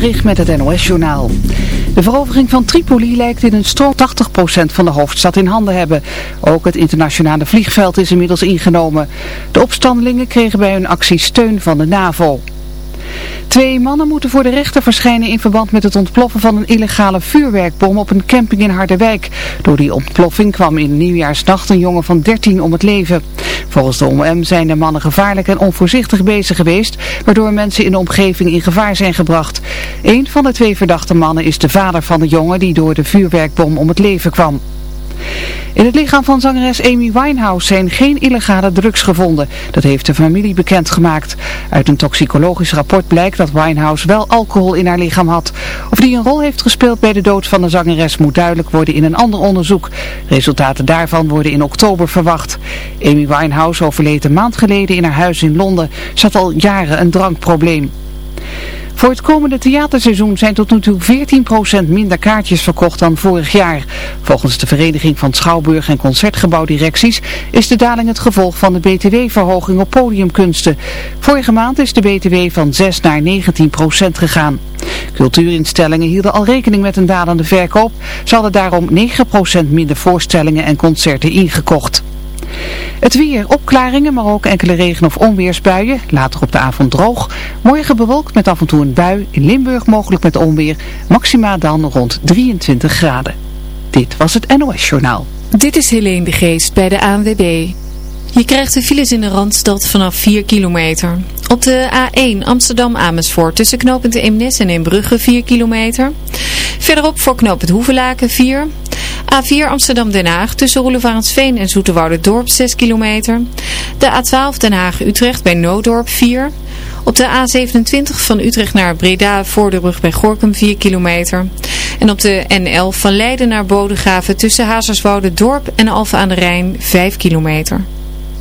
Trugenrich met het NOS-journaal. De verovering van Tripoli lijkt in een stroom 80% van de hoofdstad in handen hebben. Ook het internationale vliegveld is inmiddels ingenomen. De opstandelingen kregen bij hun actie steun van de NAVO. Twee mannen moeten voor de rechter verschijnen in verband met het ontploffen van een illegale vuurwerkbom op een camping in Harderwijk. Door die ontploffing kwam in nieuwjaarsnacht een jongen van 13 om het leven. Volgens de OM zijn de mannen gevaarlijk en onvoorzichtig bezig geweest, waardoor mensen in de omgeving in gevaar zijn gebracht. Een van de twee verdachte mannen is de vader van de jongen die door de vuurwerkbom om het leven kwam. In het lichaam van zangeres Amy Winehouse zijn geen illegale drugs gevonden. Dat heeft de familie bekendgemaakt. Uit een toxicologisch rapport blijkt dat Winehouse wel alcohol in haar lichaam had. Of die een rol heeft gespeeld bij de dood van de zangeres moet duidelijk worden in een ander onderzoek. Resultaten daarvan worden in oktober verwacht. Amy Winehouse overleed een maand geleden in haar huis in Londen. Ze had al jaren een drankprobleem. Voor het komende theaterseizoen zijn tot nu toe 14% minder kaartjes verkocht dan vorig jaar. Volgens de Vereniging van Schouwburg en Concertgebouwdirecties is de daling het gevolg van de btw-verhoging op podiumkunsten. Vorige maand is de btw van 6 naar 19% gegaan. Cultuurinstellingen hielden al rekening met een dalende verkoop. Ze hadden daarom 9% minder voorstellingen en concerten ingekocht. Het weer, opklaringen, maar ook enkele regen- of onweersbuien. Later op de avond droog. Morgen bewolkt met af en toe een bui. In Limburg mogelijk met onweer. Maxima dan rond 23 graden. Dit was het NOS Journaal. Dit is Helene de Geest bij de ANWB. Je krijgt de files in de Randstad vanaf 4 kilometer. Op de A1 Amsterdam-Amersfoort tussen knooppunt Eemnes en Eembrugge 4 kilometer. Verderop voor knooppunt Hoevelaken 4. A4 Amsterdam-Den Haag tussen Roelevarensveen en Dorp 6 kilometer. De A12 Den Haag-Utrecht bij Noodorp 4. Op de A27 van Utrecht naar Breda voor de brug bij Gorkum 4 kilometer. En op de N11 van Leiden naar Bodegraven tussen Hazerswoude Dorp en Alphen aan de Rijn 5 kilometer.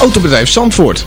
Autobedrijf Zandvoort.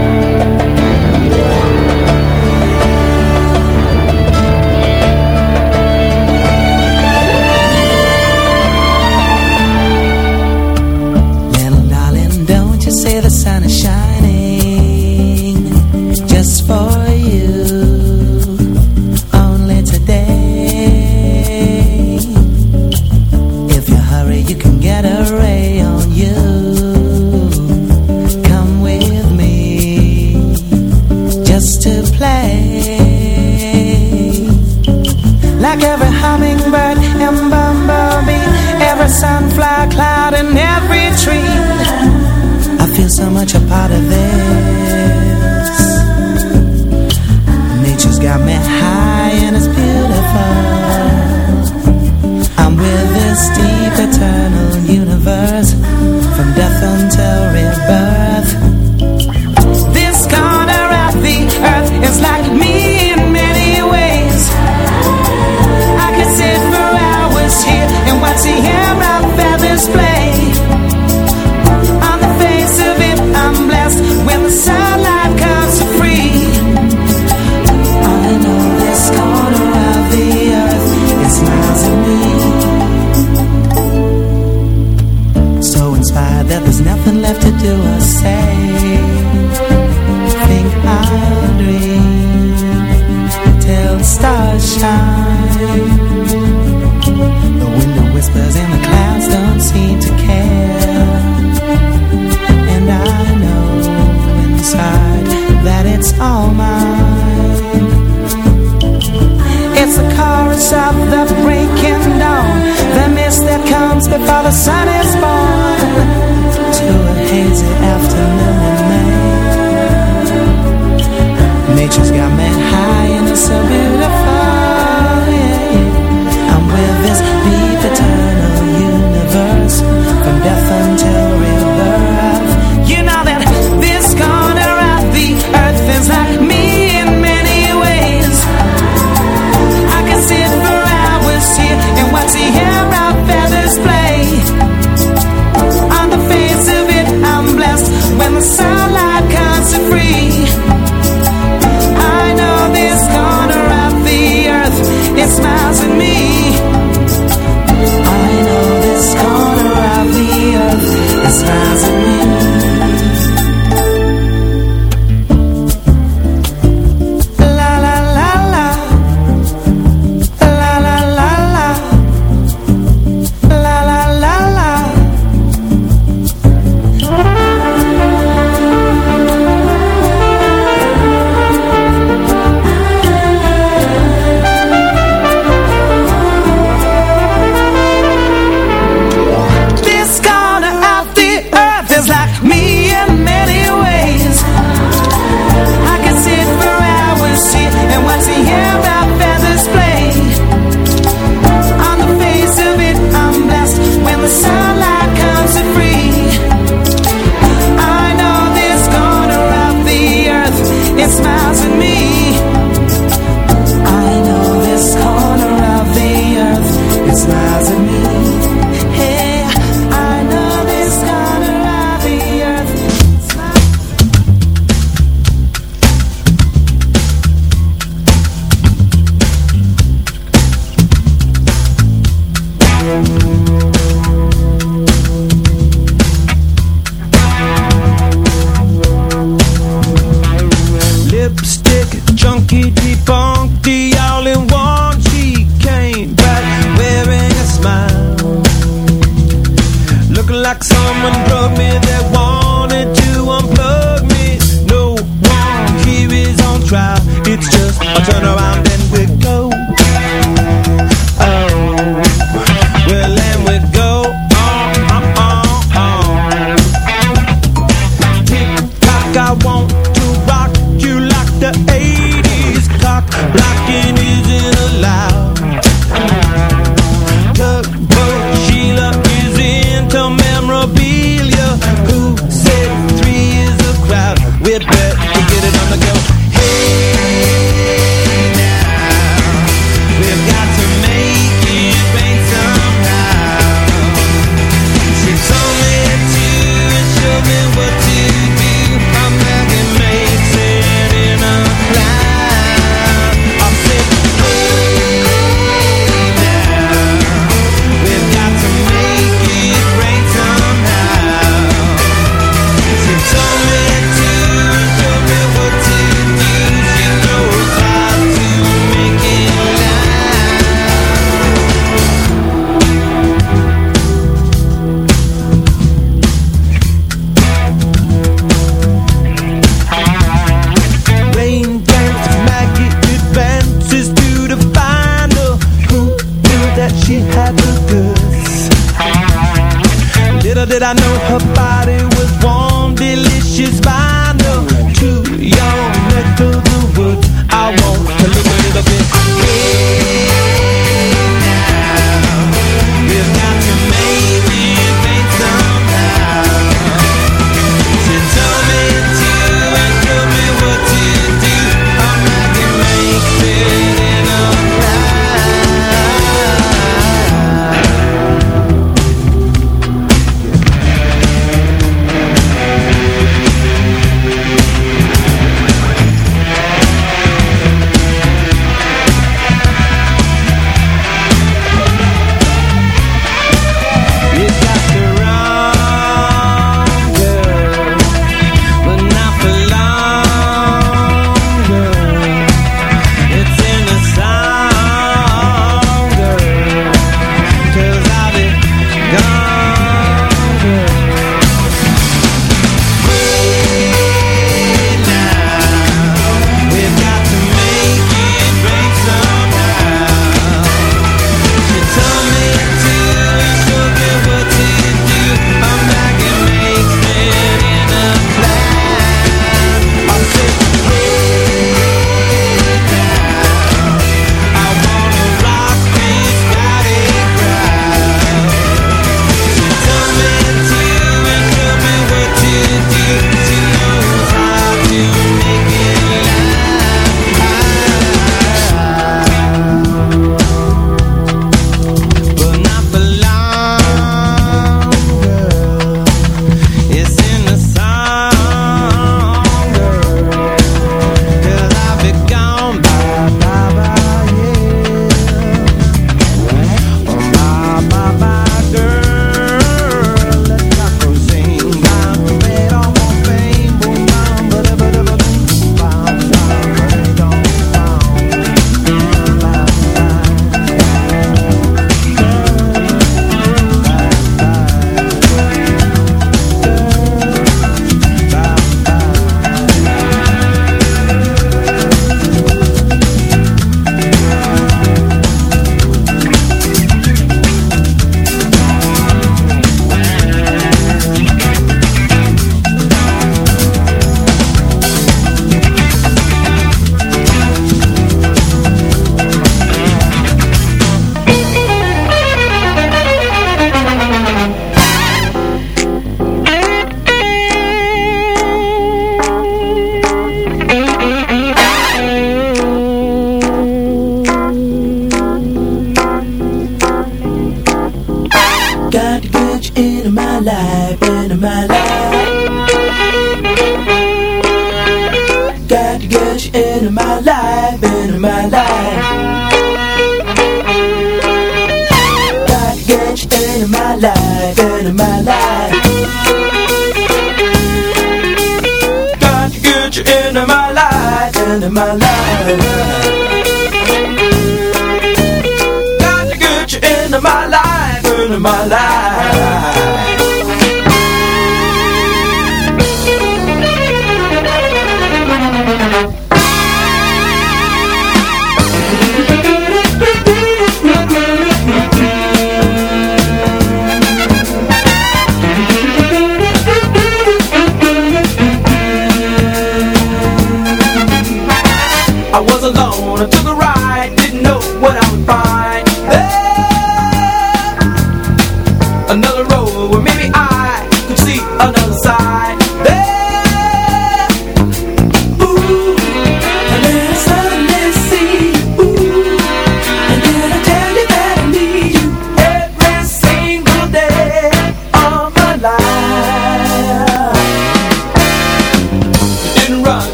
all mine. It's a chorus of the breaking dawn, the mist that comes before the sun.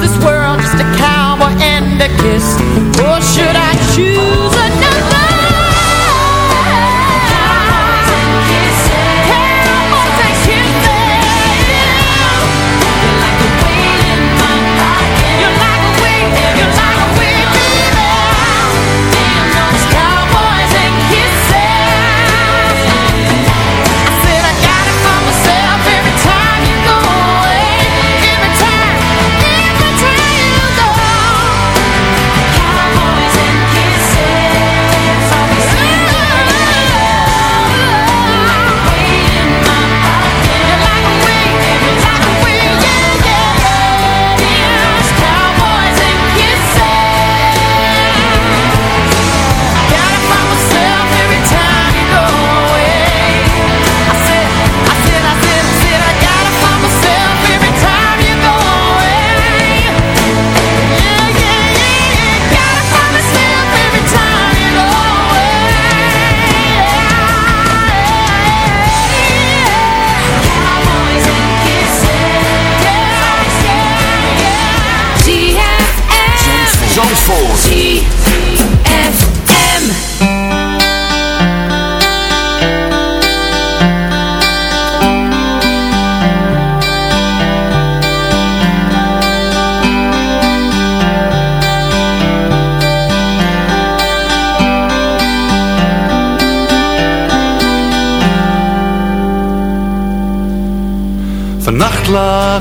this world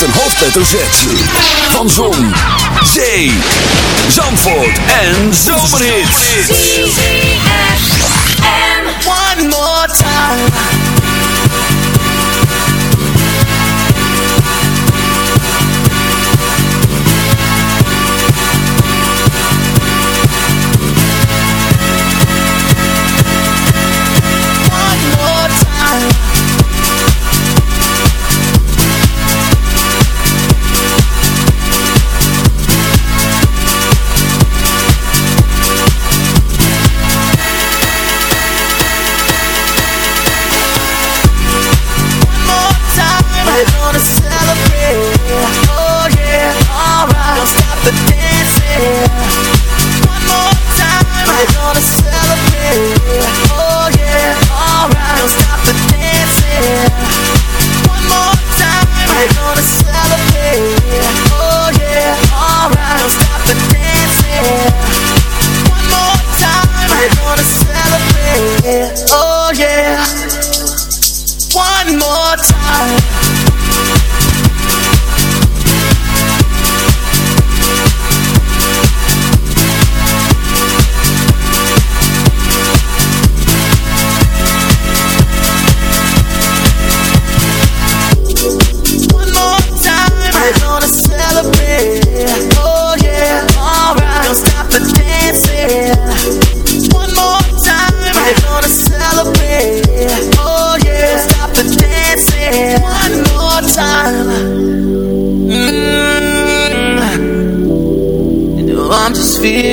met een hoofdletter Z. Van Zon, Zee, Zandvoort en Zomerhits. One more time.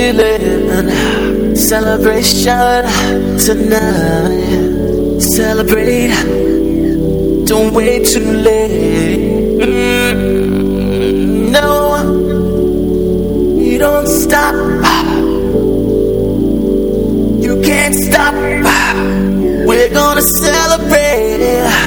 Feeling celebration tonight. Celebrate. Don't wait too late. Mm, no, you don't stop. You can't stop. We're gonna celebrate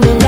I'm.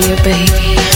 be your baby.